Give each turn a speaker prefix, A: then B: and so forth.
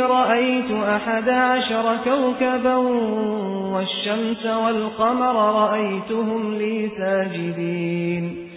A: رأيت أحد عشر كوكبا والشمس والقمر رأيتهم لي ساجدين.